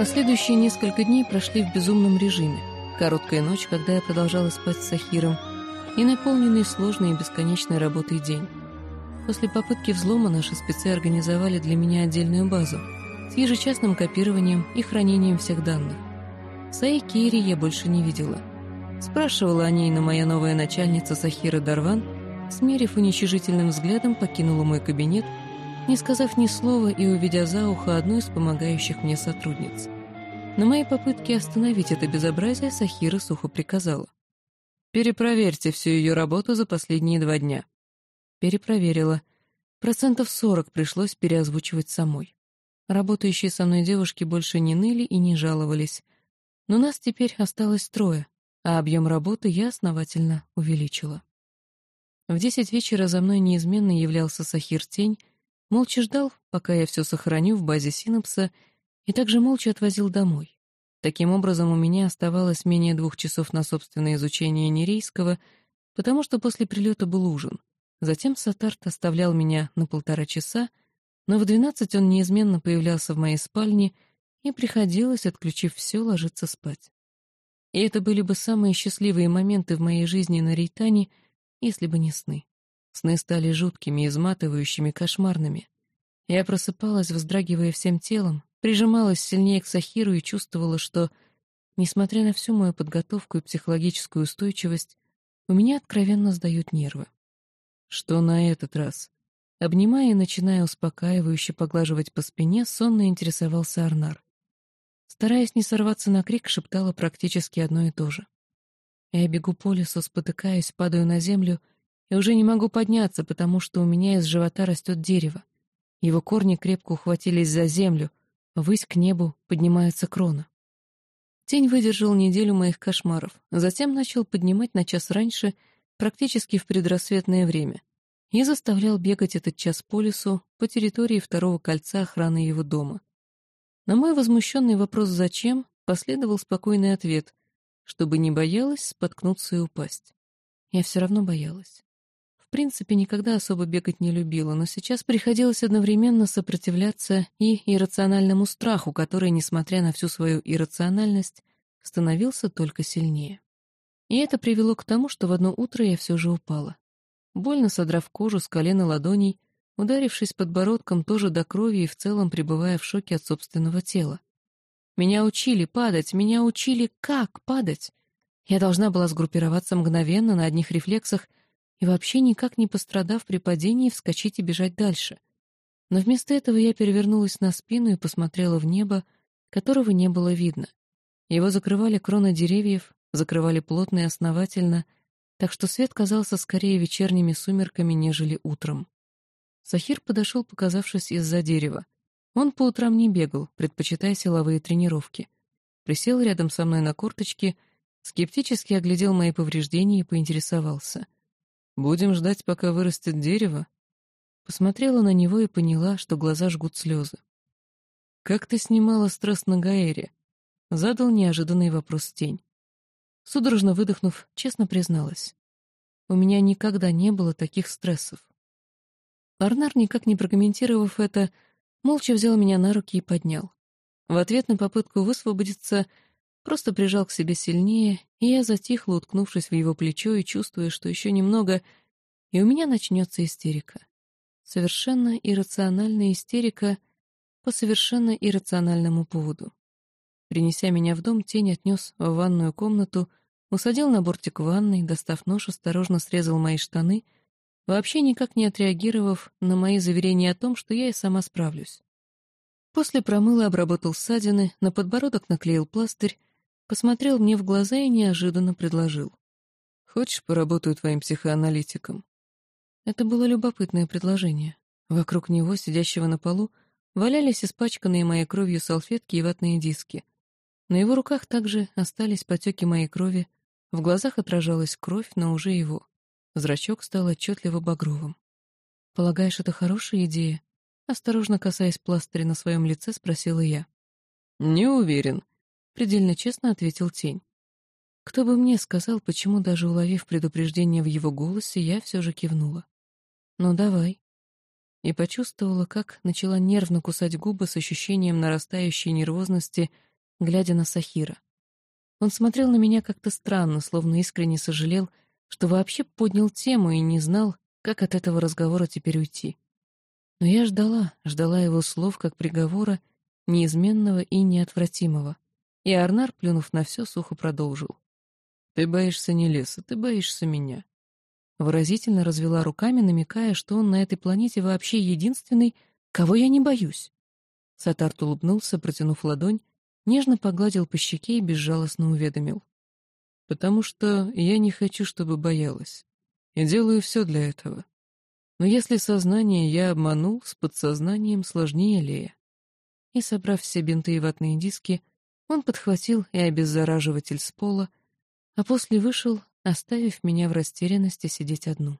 Последующие несколько дней прошли в безумном режиме. Короткая ночь, когда я продолжала спать с Сахиром, и наполненный сложной и бесконечной работой день. После попытки взлома наши спецы организовали для меня отдельную базу с ежечасным копированием и хранением всех данных. Саи Кейри я больше не видела. Спрашивала о ней, но моя новая начальница Сахира Дарван, смерив уничижительным взглядом, покинула мой кабинет, не сказав ни слова и уведя за ухо одну из помогающих мне сотрудниц. На мои попытки остановить это безобразие Сахира сухо приказала. «Перепроверьте всю ее работу за последние два дня». Перепроверила. Процентов сорок пришлось переозвучивать самой. Работающие со мной девушки больше не ныли и не жаловались. Но нас теперь осталось трое, а объем работы я основательно увеличила. В десять вечера за мной неизменно являлся Сахир Тень, молча ждал, пока я все сохраню в базе синапса, и также молча отвозил домой. Таким образом, у меня оставалось менее двух часов на собственное изучение нерейского, потому что после прилета был ужин. Затем Сатарт оставлял меня на полтора часа, но в двенадцать он неизменно появлялся в моей спальне, и приходилось, отключив все, ложиться спать. И это были бы самые счастливые моменты в моей жизни на Рейтане, если бы не сны. Сны стали жуткими, изматывающими, кошмарными. Я просыпалась, вздрагивая всем телом, прижималась сильнее к Сахиру и чувствовала, что, несмотря на всю мою подготовку и психологическую устойчивость, у меня откровенно сдают нервы. Что на этот раз? Обнимая и начиная успокаивающе поглаживать по спине, сонно интересовался Арнар. Стараясь не сорваться на крик, шептала практически одно и то же. Я бегу по лесу, спотыкаюсь, падаю на землю и уже не могу подняться, потому что у меня из живота растет дерево. Его корни крепко ухватились за землю, Ввысь к небу поднимается крона. Тень выдержал неделю моих кошмаров, затем начал поднимать на час раньше, практически в предрассветное время, и заставлял бегать этот час по лесу, по территории второго кольца охраны его дома. На мой возмущенный вопрос «зачем?» последовал спокойный ответ, чтобы не боялась споткнуться и упасть. Я все равно боялась принципе, никогда особо бегать не любила, но сейчас приходилось одновременно сопротивляться и иррациональному страху, который, несмотря на всю свою иррациональность, становился только сильнее. И это привело к тому, что в одно утро я все же упала. Больно содрав кожу с колена ладоней, ударившись подбородком тоже до крови и в целом пребывая в шоке от собственного тела. Меня учили падать, меня учили, как падать. Я должна была сгруппироваться мгновенно на одних рефлексах и вообще никак не пострадав при падении, вскочить и бежать дальше. Но вместо этого я перевернулась на спину и посмотрела в небо, которого не было видно. Его закрывали кроны деревьев, закрывали плотно и основательно, так что свет казался скорее вечерними сумерками, нежели утром. Сахир подошел, показавшись из-за дерева. Он по утрам не бегал, предпочитая силовые тренировки. Присел рядом со мной на корточки, скептически оглядел мои повреждения и поинтересовался — Будем ждать, пока вырастет дерево?» Посмотрела на него и поняла, что глаза жгут слезы. «Как ты снимала стресс на Гаэре?» Задал неожиданный вопрос тень. Судорожно выдохнув, честно призналась. У меня никогда не было таких стрессов. Арнар, никак не прокомментировав это, молча взял меня на руки и поднял. В ответ на попытку высвободиться, просто прижал к себе сильнее, и я затихла, уткнувшись в его плечо и чувствуя, что еще немного, и у меня начнется истерика. Совершенно иррациональная истерика по совершенно иррациональному поводу. Принеся меня в дом, тень отнес в ванную комнату, усадил на бортик ванной, достав нож, осторожно срезал мои штаны, вообще никак не отреагировав на мои заверения о том, что я и сама справлюсь. После промыл обработал ссадины, на подбородок наклеил пластырь, посмотрел мне в глаза и неожиданно предложил. «Хочешь, поработаю твоим психоаналитиком?» Это было любопытное предложение. Вокруг него, сидящего на полу, валялись испачканные моей кровью салфетки и ватные диски. На его руках также остались потеки моей крови, в глазах отражалась кровь, но уже его. Зрачок стал отчетливо багровым. «Полагаешь, это хорошая идея?» Осторожно касаясь пластыря на своем лице, спросила я. «Не уверен», предельно честно ответил тень. Кто бы мне сказал, почему, даже уловив предупреждение в его голосе, я все же кивнула. «Ну, давай». И почувствовала, как начала нервно кусать губы с ощущением нарастающей нервозности глядя на Сахира. Он смотрел на меня как-то странно, словно искренне сожалел, что вообще поднял тему и не знал, как от этого разговора теперь уйти. Но я ждала, ждала его слов как приговора, неизменного и неотвратимого. И Арнар, плюнув на все, сухо продолжил. «Ты боишься не леса, ты боишься меня». Выразительно развела руками, намекая, что он на этой планете вообще единственный, кого я не боюсь. Сатарт улыбнулся, протянув ладонь, нежно погладил по щеке и безжалостно уведомил. «Потому что я не хочу, чтобы боялась. И делаю все для этого. Но если сознание я обманул, с подсознанием сложнее Лея». И, собрав все бинты и ватные диски, он подхватил и обеззараживатель с пола, а после вышел, оставив меня в растерянности сидеть одну.